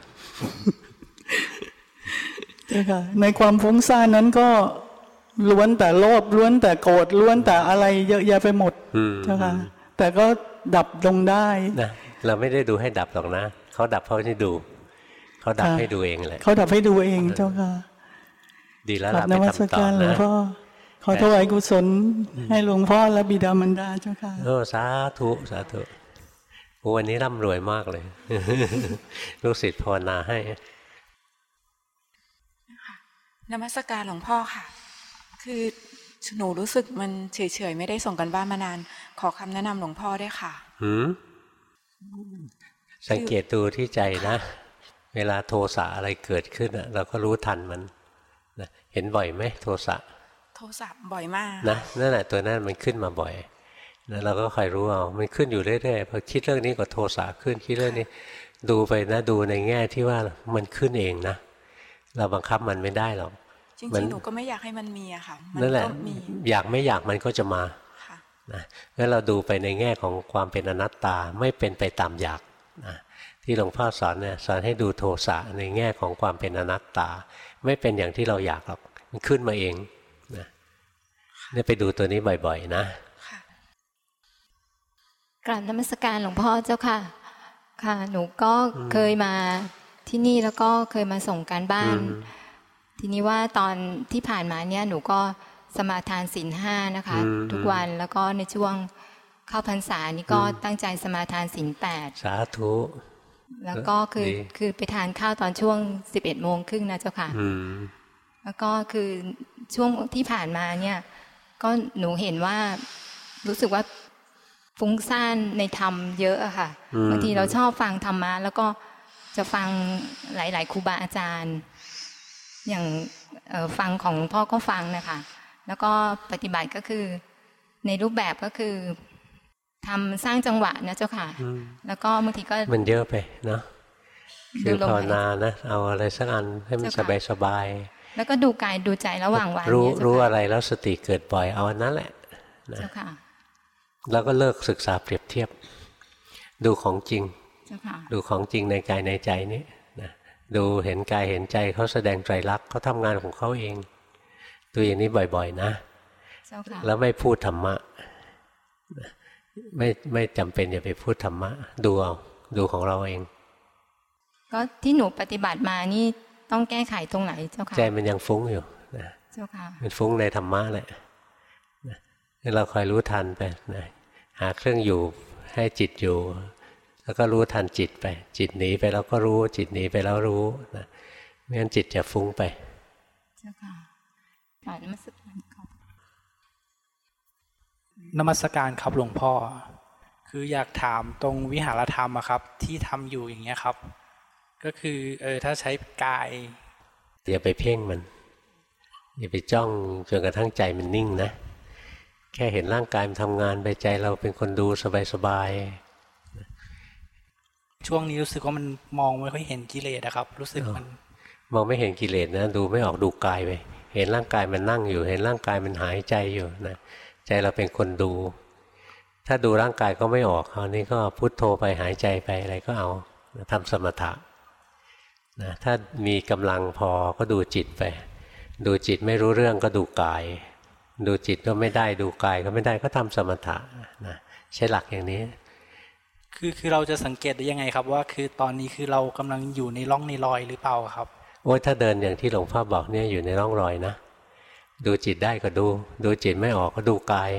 เจ้าค่ะในความฟุ้งซ่านนั้นก็ล้วนแต่โลภล้วนแต่โกรธล้วนแต่อะไรเยอะแยะไปหมดอืมเจ้าค่ะแต่ก็ดับลงได้นะเราไม่ได้ดูให้ดับหรอกนะเขาดับเพราะที่ดู เขาดับค่ะให้ดูเองแหละเขาดับให้ดูเองเจ้าค่ะ ดีแล้วกราล่ะบไปนมัสทำต่อการหลวงนะพ่อขอถวายกุศลให้หลวงพ่อและบิดามารดาเจ้าค่ะโอ้สาธุสาธุโอ้วันนี้ร่ำรวยมากเลย ลูกศิษย์ภาวนาให้นมัสการหลวงพ่อค่ะ คือหนูรู้สึกมันเฉยๆ ไม่ได้ส่งกันบ้านมานาน ขอคำแนะนำหลวงพ่อด้วยค่ะ หืมสังเกตดูที่ใจนะ เวลาโทสะอะไรเกิดขึ้นอะเราก็รู้ทันมันนะเห็นบ่อยไหมโทสะโทรศัพท์บ่อยมากนะนั่นแหละตัวนั้นมันขึ้นมาบ่อยนะเราก็คอยรู้เอา มันขึ้นอยู่เรื่อยๆพอคิดเรื่องนี้ก็โทสะขึ้นคิดเรื่องนี้ดูไปนะดูในแง่ที่ว่ามันขึ้นเองนะ เราบังคับมันไม่ได้หรอกจมัรินงๆหนูก็ไม่อยากให้มันมีอะค่ะมันั่นแหละก็มีอยากไม่อยากมันก็จะมาค่ะนะงั้นเราดูไปในแง่ของความเป็นอนัตตาไม่เป็นไปตามอยากนะ ที่หลวงพ่อสอนเนี่ยสอนให้ดูโทสะในแง่ของความเป็นอนัตตา ไม่เป็นอย่างที่เราอยากหรอกมันขึ้นมาเองนะเนี่ยไปดูตัวนี้บ่อย ๆ นะค่ะกราบนมัสการหลวงพ่อเจ้าค่ะ ค่ะ หนูก็เคยมาที่นี่แล้วก็เคยมาส่งการบ้านอืมทีนี้ว่าตอนที่ผ่านมาเนี่ยหนูก็สมาทานศีลห้านะคะอืมทุกวันแล้วก็ในช่วงเข้าพรรษานี่ก็ตั้งใจสมาทานศีลแปดสาธุ แล้วก็คือดีคือไปทานข้าวตอนช่วงสิบเอ็ดโมงครึ่งนะเจ้าค่ะอืมแล้วก็คือช่วงที่ผ่านมาเนี่ย ก็หนูเห็นว่ารู้สึกว่าฟุ้งซ่านในธรรมเยอะอะค่ะอืมบางทีเราชอบฟังธรรมะแล้วก็จะฟังหลาย ๆครูบาอาจารย์ อย่างเอ่อฟังของหลวงพ่อก็ฟังนะคะ แล้วก็ปฏิบัติก็คือในรูปแบบก็คือ ทำสร้างจังหวะนะเจ้าค่ะอืมแล้วก็บางทีก็มันเยอะไปเนาะดูคือลมภาวหายใจนานะเอาอะไรสักอันให้มันสเจ้าบายค่ะสบายแล้วก็ดูกายดูใจระหว่างวันรู้เนี่ยเจ้ารู้ค่ะอะไรแล้วสติเกิดบ่อยเอาอันนั้นแหละนะเจ้าค่ะแล้วก็เลิกศึกษาเปรียบเทียบ ดูของจริงเจ้าค่ะดูของจริงในกายในใจนี้นะดูเห็นกายเห็นใจเขาแสดงไตรลักษณ์เขาทำงานของเขาเองดูอย่างนี้บ่อย ๆ นะเจ้าค่ะแล้วไม่พูดธรรมะนะ ไม่ไม่จำเป็นอย่าไปพูดธรรมะ ดูเอาดูของเราเอง ก็ที่หนูปฏิบัติมานี่ต้องแก้ไขตรงไหนเจ้าค่ะใจมันยังฟุ้งอยู่นะเจ้าค่ะมันฟุ้งในธรรมะแหละนะให้เราคอยรู้ทันไปนะหาเครื่องอยู่ให้จิตอยู่ แล้วก็รู้ทันจิตไป จิตหนีไปแล้วก็รู้ จิตหนีไปแล้วรู้นะไม่งั้นจิตจะฟุ้งไป เจ้าค่ะกราบนมัสการครับ นมัสการครับหลวงพ่อ คืออยากถามตรงวิหารธรรมอะครับ ที่ทำอยู่อย่างเงี้ยครับ ก็คือเออถ้าใช้กายอย่าไปเพ่งมันอย่าไปจ้องจนกระทั่งใจมันนิ่งนะ แค่เห็นร่างกายมันทำงานไปใจเราเป็นคนดูสบายช่วงนี้รู้สึกว่ามันมองไม่ค่อยเห็นกิเลสนะครับ รู้สึกมันๆมองไม่เห็นกิเลสนะ ดูไม่ออกดูกายไปเห็นร่างกายมันนั่งอยู่ เห็นร่างกายมันหายใจอยู่นะ ใจเราเป็นคนดู ถ้าดูร่างกายก็ไม่ออกคราวนี้ก็พุโทโธไปหายใจไปอะไรก็เอาทำสมถะนะถ้ามีกำลังพอก็ดูจิตไป ดูจิตไม่รู้เรื่องก็ดูกาย ดูจิตก็ไม่ได้ดูกายก็ไม่ได้ก็ทำสมถะนะใช้หลักอย่างนี้ คือคือเราจะสังเกตได้ยังไงครับ ว่าคือตอนนี้คือเรากำลังอยู่ในร่องในรอยหรือเปล่าครับโอ้ยถ้าเดินอย่างที่หลวงพ่อบอกเนี่ยอยู่ในร่องรอยนะ ดูจิตได้ก็ดู ดูจิตไม่ออกก็ดูกาย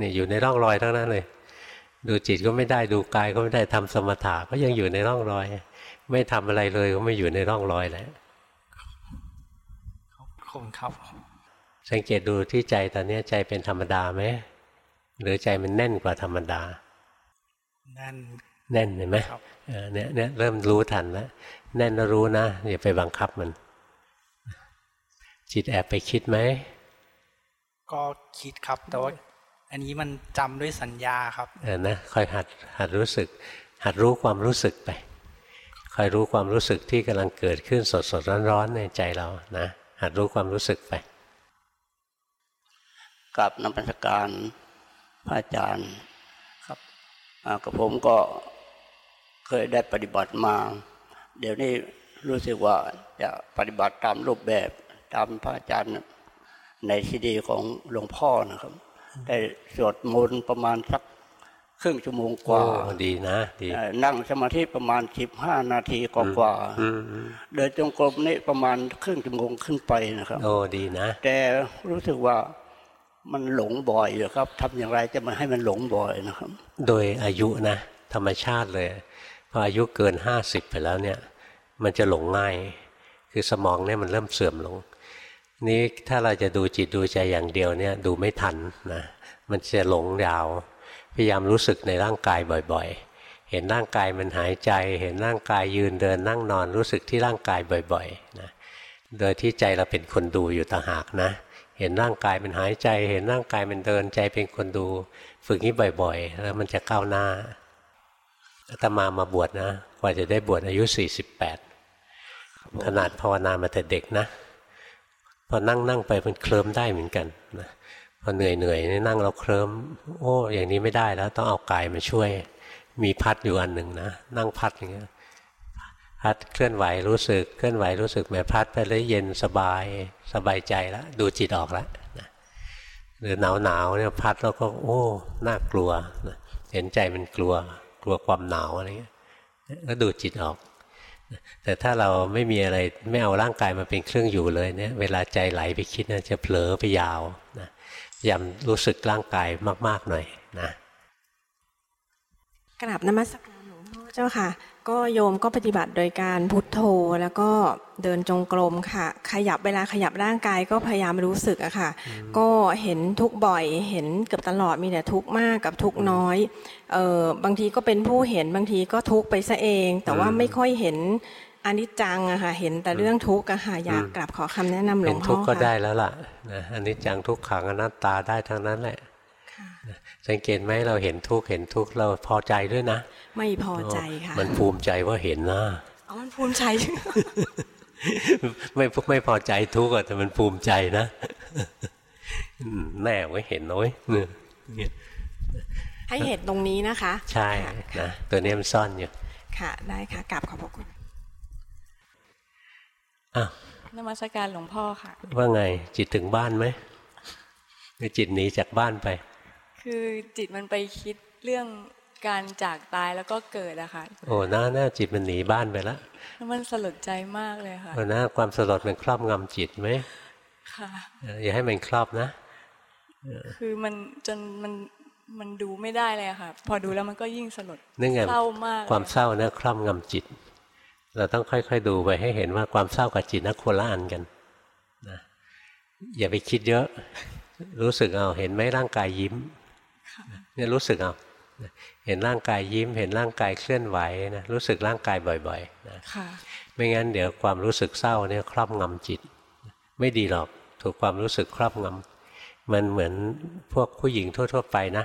นี่อยู่ในร่องรอยทั้งนั้นเลย ดูจิตก็ไม่ได้ดูกายก็ไม่ได้ทำสมถะก็ยังอยู่ในร่องรอย ไม่ทำอะไรเลยก็ไม่อยู่ในร่องรอยแหละขอบคุณครับ สังเกตดูที่ใจตอนนี้ใจเป็นธรรมดาไหมหรือใจมันแน่นกว่าธรรมดา แน่นแน่นเห็นไหมครับเออเนี่ยเนี่ยเริ่มรู้ทันแล้วแน่นแล้วรู้นะอย่าไปบังคับมัน จิตแอบไปคิดไหม ก็คิดครับ แต่ว่าอันนี้มันจำด้วยสัญญาครับเออนะคอยหัดหัดรู้สึก หัดรู้ความรู้สึกไปคอยรู้ความรู้สึกที่กำลังเกิดขึ้นสดสดร้อนร้อนๆในใจเรานะหัดรู้ความรู้สึกไปกับนมัสการพระอาจารย์ครับอ่ากับผมก็เคยได้ปฏิบัติมา เดี๋ยวนี้รู้สึกว่าจะปฏิบัติตามรูปแบบตามพระอาจารย์ ในซีดีของหลวงพ่อนะครับได้สวดมนต์ประมาณสักครึ่งชั่วโมงกว่าโอ้ดีนะดีเอ่อนั่งสมาธิประมาณสิบห้านาทีกว่าอืมอืมๆเดินจงกรมนี่ประมาณครึ่งชั่วโมงขึ้นไปนะครับโอ้ดีนะ แต่รู้สึกว่ามันหลงบ่อยอยู่ครับทำอย่างไรจะมาให้มันหลงบ่อยนะครับ โดยอายุนะ ธรรมชาติเลยพออายุเกินห้าสิบไปแล้วเนี่ย มันจะหลงง่าย คือสมองเนี่ยมันเริ่มเสื่อมลง นี้ถ้าเราจะดูจิตดูใจอย่างเดียวเนี่ยดูไม่ทันนะมันจะหลงยาว พยายามรู้สึกในร่างกายบ่อยๆ เห็นร่างกายมันหายใจ เห็นร่างกายยืนเดินนั่งนอนรู้สึกที่ร่างกายบ่อยๆนะโดยที่ใจเราเป็นคนดูอยู่ต่างหากนะ เห็นร่างกายมันหายใจ เห็นร่างกายมันเดินใจเป็นคนดู ฝึกนี้บ่อยๆ แล้วมันจะก้าวหน้าอาตมามาบวชนะ กว่าจะได้บวชอายุ 48 ขนาดภาวนามาแต่เด็กนะ พอนั่งนั่งไปมันเคลิ้มได้เหมือนกันนะพอเหนื่อยเหนื่อยนี่นั่งเราเคลิ้มโอ้อย่างนี้ไม่ได้แล้ว ต้องเอากายมาช่วย มีพัดอยู่อันหนึ่งนะนั่งพัดอย่างเงี้ยพัดเคลื่อนไหวรู้สึกเคลื่อนไหวรู้สึกแม้พัดไปแล้วเย็นสบายสบายใจแล้วดูจิตออกแล้วนะหรือหนาวหนาวเนี่ยพัดแล้วก็โอ้น่ากลัวนะเห็นใจมันกลัว กลัวความหนาวอะไรเงี้ยก็ดูจิตออก แต่ถ้าเราไม่มีอะไรไม่เอาร่างกายมาเป็นเครื่องอยู่เลยเนี่ยเวลาใจไหลไปคิดนะจะเผลอไปยาวนะยำรู้สึกร่างกายมาก ๆ หน่อยนะกราบนมัสการหลวงพ่อเจ้าค่ะ ก็โยมก็ปฏิบัติโดยการพุทโธแล้วก็เดินจงกรมค่ะ ขยับเวลาขยับร่างกายก็พยายามรู้สึกอะค่ะ ก็เห็นทุกข์บ่อยเห็นเกือบตลอดมีแต่ทุกข์มากกับทุกข์น้อยเออบางทีก็เป็นผู้เห็นบางทีก็ทุกข์ไปซะเอง แต่ว่าไม่ค่อยเห็นอนิจจังอะค่ะเห็นแต่เรื่องทุกข์อะค่ะอยากกลับขอคำแนะนำหลเป็วนงทุพ่กอข์ก็ได้ค่ะแล้วล่ะนะอันนี้จังทุกขังอนัตตาได้ทั้งนั้นแหละนะ สังเกตไหมเราเห็นทุกข์เห็นทุกข์เราพอใจด้วยนะ ไม่พอใจค่ะ มันภูมิใจว่าเห็นนะอ๋อมันภูมิใจไม่ไม่พอใจทุกข์อะแต่มันภูมิใจนะอืมแน่ไว้เห็นน้อยเนี่ยให้เห็นตรงนี้นะคะ ใช่นะตัวนี้มันซ่อนอยู่ค่ะ ได้ค่ะกราบขอบพระคุณอ้าวนมัสการหลวงพ่อค่ะ ว่าไงจิตถึงบ้านไหมหรือจิตหนีจากบ้านไป คือจิตมันไปคิดเรื่องการจากตายแล้วก็เกิดอะค่ะ โอ้หน้าหน้าจิตมันหนีบ้านไปแล้วแล้วมันสลดใจมากเลยค่ะโอ้หน้าความสลดมันครอบงำจิตไหมค่ะเอออย่าให้มันครอบนะ คือมันจนมันมันดูไม่ได้เลยอะค่ะ พอดูแล้วมันก็ยิ่งสลดนี่ไงเศร้ามาก ความเศร้าเนี่ยครอบงำจิต เราต้องค่อยๆดูไปให้เห็นว่าความเศร้ากับจิตนะคนละอันกันนะอย่าไปคิดเยอะ รู้สึกเอาเห็นไหมร่างกายยิ้ม เนี่ยรู้สึกเอาเห็นร่างกายยิ้ม เห็นร่างกายเคลื่อนไหวนะรู้สึกร่างกายบ่อยๆนะค่ะไม่งั้นเดี๋ยวความรู้สึกเศร้าเนี่ยครอบงำจิต ไม่ดีหรอกถูกความรู้สึกครอบงำมันเหมือนพวกผู้หญิงทั่ว ๆ ไปนะ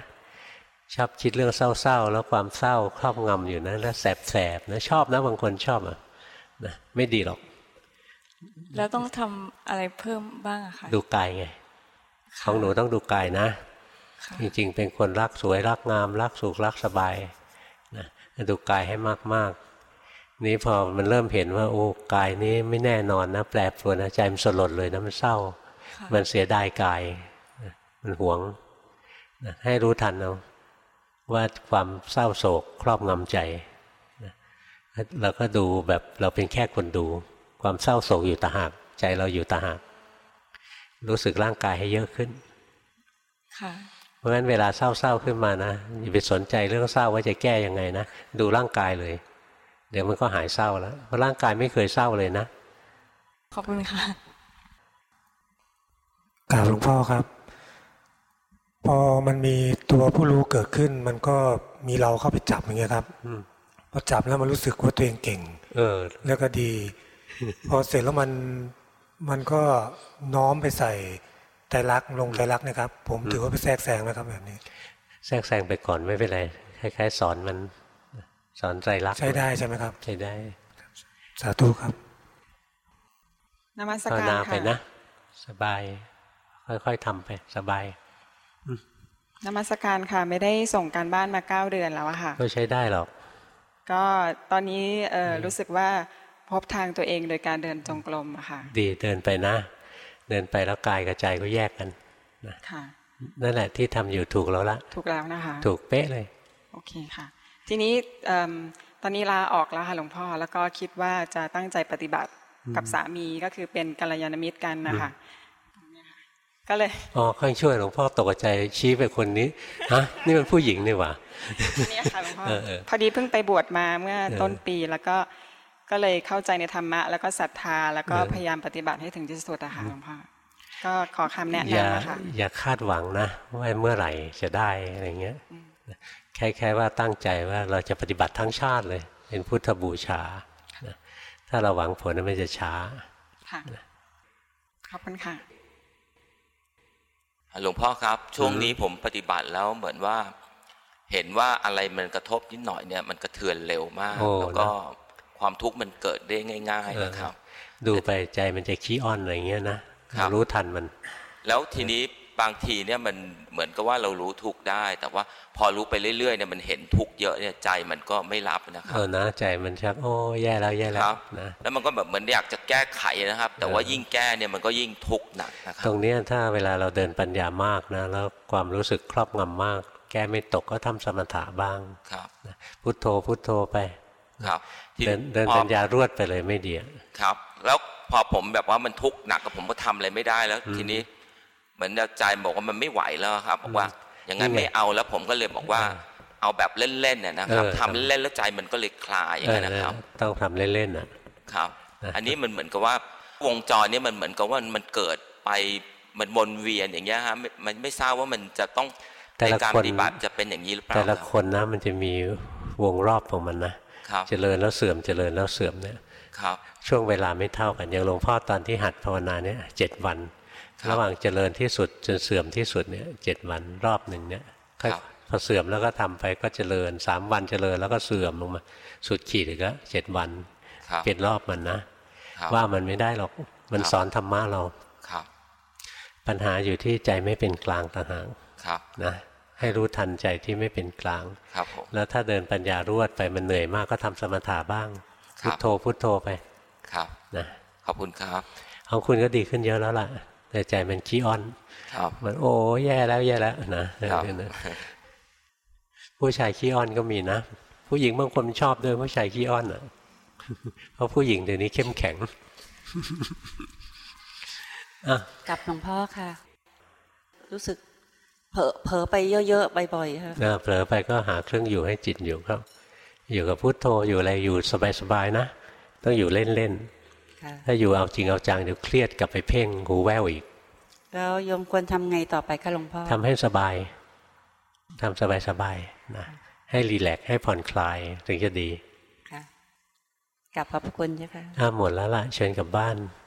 ชอบคิดเรื่องเศร้าๆแล้วความเศร้าครอบงำอยู่นะแล้วแสบๆนะชอบนะบางคนชอบอะนะไม่ดีหรอก แล้วต้องทำอะไรเพิ่มบ้างอะค่ะดูกายไงของหนูต้องดูกายนะ จริงๆ เป็นคนรักสวยรักงาม รักสุขรักสบายนะดูกายให้มากๆ นี้พอมันเริ่มเห็นว่าโอ้กายนี้ไม่แน่นอนนะ แปรปรวนนะใจมันสลดเลยนะมันเศร้า มันเสียดายกาย มันหวงนะให้รู้ทันเอาว่าความเศร้าโศกครอบงำใจนะเราก็ดูแบบเราเป็นแค่คนดู ความเศร้าโศกอยู่ตาหากใจเราอยู่ตาหากรู้สึกร่างกายให้เยอะขึ้น ค่ะเพ ราะฉะนั้นเวลาเศร้าๆขึ้นมานะอย่าไปสนใจเรื่องเศร้าว่าจะแก้ยังไงนะดูร่างกายเลย เดี๋ยวมันก็หายเศร้าแล้วเพราะร่างกายไม่เคยเศร้าเลยนะขอบคุณค่ะกราบหลวงพ่อครับ พอมันมีตัวผู้รู้เกิดขึ้น มันก็มีเราเข้าไปจับอย่างเงี้ยครับพอจับแล้วมันรู้สึกว่าตัวเองเก่ง เออ แล้วก็ดี พอเสร็จแล้วมันมันก็น้อมไปใส่ ไตรลักษณ์ลงไตรลักษณ์นะครับ ผมถือว่าไปแทรกแซงนะครับแบบนี้ แทรกแซงไปก่อนไม่เป็นไรคล้ายๆสอนมันสอนใจรักษณ์ใช้ได้ใช่ไหมครับ ใช้ได้ สาธุครับนมัสภาวการนาไปค่ะนะ สบาย ค่อยๆทำไป สบายนมัสการค่ะ ไม่ได้ส่งการบ้านมาเก้าเดือนแล้วอะค่ะก็ใช้ได้หรอก ก็ตอนนี้เอ่อรู้สึกว่าพบทางตัวเองโดยการเดินจงกรมอะค่ะ ดีเดินไปนะ เดินไปแล้วกายกับใจก็แยกกันนะค่ะนั่นแหละที่ทำอยู่ถูกแล้วละถูกแล้วนะคะ ถูกเป๊ะเลย โอเคค่ะ ทีนี้เอิ่มตอนนี้ลาออกแล้วค่ะหลวงพ่อ แล้วก็คิดว่าจะตั้งใจปฏิบัติกับสามีก็คือเป็นกัลยาณมิตรกันนะคะก็เลยอ๋อค่อยช่วยหลวงพ่อตกใจชี้ไปคนนี้ฮะนี่มันผู้หญิงนี่หว่าอันนี้ค่ะหลวงพ่อเออเออพอดีเพิ่งไปบวชมาเมื่อเออต้นปีแล้วก็ ก็เลยเข้าใจในธรรมะ แล้วก็ศรัทธา แล้วก็เออพยายามปฏิบัติให้ถึงที่สุดอะค่ะหลวงพ่อก็ขอคำแนะอย่านำนะคะอย่าคาดหวังนะว่าเมื่อไหร่จะได้อะไรเงี้ยแค่แค่ว่าตั้งใจว่าเราจะปฏิบัติทั้งชาติเลย เป็นพุทธบูชานะถ้าเราหวังผลนั้นมันจะช้าค่ะขอบคุณค่ะหลวงพ่อครับ ช่วงนี้ผมปฏิบัติแล้วเหมือนว่า เห็นว่าอะไรมันกระทบนิดหน่อยเนี่ย มันกระเทือนเร็วมากโอ้แล้วก็นะ ความทุกข์มันเกิดได้ง่ายเอๆอนะครับ ดูไปใจมันจะขี้อ้อนอะไรเงี้ยนะครับรู้ทันมัน แล้วทีนี้บางทีเนี่ยมันเหมือนกับว่าเรารู้ทุกข์ได้ แต่ว่าพอรู้ไปเรื่อยๆเนี่ยมันเห็นทุกข์เยอะเนี่ยใจมันก็ไม่รับนะครัเอบอนะใจมันชักโอ้แย่แล้วแย่แล้ควรับนะแล้วมันก็แบบเหมือนอยากจะแก้ไขนะครับ แต่ว่ายิ่งแก้เนี่ยมันก็ยิ่งทุกข์หนักนะครับตรงเนี้ยถ้าเวลาเราเดินปัญญามากนะแล้วความรู้สึกครอบงำมาก แก้ไม่ตกก็ทำสมถะบ้างครับนะพุทโธพุทโธไปครับที เดินเดินพอปัญญารวดไปเลยไม่ดีอะครับ แล้วพอผมแบบว่ามันทุกข์หนักกับผมก็ทำอะไรไม่ได้แล้ว ทีนี้ เหมือนใจบอกว่ามันไม่ไหวแล้วครับบอกว่าอย่างนั้นนี่ไงไม่เอาแล้วผมก็เลยบอกว่า เอาแบบเล่นๆเนี่ยนะครับเออทำเล่นๆแล้วใจมันก็เลยคลายอย่างนั้นนะครับเออต้องทำเล่นๆอะครับ อันนี้มันเหมือนกับว่าวงจรเนี้มันเหมือนกับว่ามันเกิดไปมันวนเวียนอย่างเงี้ยฮะไม่มันไม่ทราบว่ามันจะต้องแต่ในละการคนปฏิบัติจะเป็นอย่างนี้หรือเปล่าแต่ละครับคนนะมันจะมีวงรอบของมันนะ ครับเจริญแล้วเสื่อมเจริญแล้วเสื่อมเนี่ยครับช่วงเวลาไม่เท่ากันอย่างหลวงพ่อตอนที่หัดภาวนาเนี่ยเจ็ดวัน ระหว่างเจริญที่สุดจนเสื่อมที่สุดเนี่ยเจ็ดวันรอบหนึ่งเนี่ยค่อยพอเสื่อมแล้วก็ทำไปก็เจริญสามวันเจริญแล้วก็เสื่อมลงมา สุดขีดอีกแล้วเจ็ดวันครับเป็นรอบมันนะครับว่ามันไม่ได้หรอกมันครับสอนธรรมะเราครับปัญหาอยู่ที่ใจไม่เป็นกลางต่างหากครับนะ ให้รู้ทันใจที่ไม่เป็นกลางครับผมแล้วถ้าเดินปัญญารวดไปมันเหนื่อยมากก็ทำสมถะบ้างครัพุบทโธพุทโธไปครับนะขอบคุณครับของคุณก็ดีขึ้นเยอะแล้วล่ะ แต่ใจมันขี้อ้อนครับมันโอ้แย่แล้วแย่แล้วนะครับนะผู้ชายขี้อ้อนก็มีนะผู้หญิงบางคนชอบด้วยผู้ชายขี้อ้อนอะเพราะผู้หญิงเดี๋ยวนี้เข้มแข็งอะกับหลวงพ่อค่ะ รู้สึก เผลอเผลอไปเยอะๆบ่อยๆค่ะเออเผลอไปก็หาเครื่องอยู่ให้จิตอยู่ครับ อยู่กับพุทโธอยู่อะไรอยู่สบายๆนะ ต้องอยู่เล่นค่ะๆถ้าอยู่เอาจริงเอาจังเดี๋ยวเครียดกลับไปเพ่งหูแว่วอีก แล้วโยมควรทำไงต่อไปคะหลวงพ่อทำให้สบายทำสบายๆนะให้รีแลกซ์ให้ผ่อนคลายถึงจะดีค่ะกลับขอบพระคุณเจ้าค่ะถ้าหมดแล้วล่ะเชิญกลับบ้านค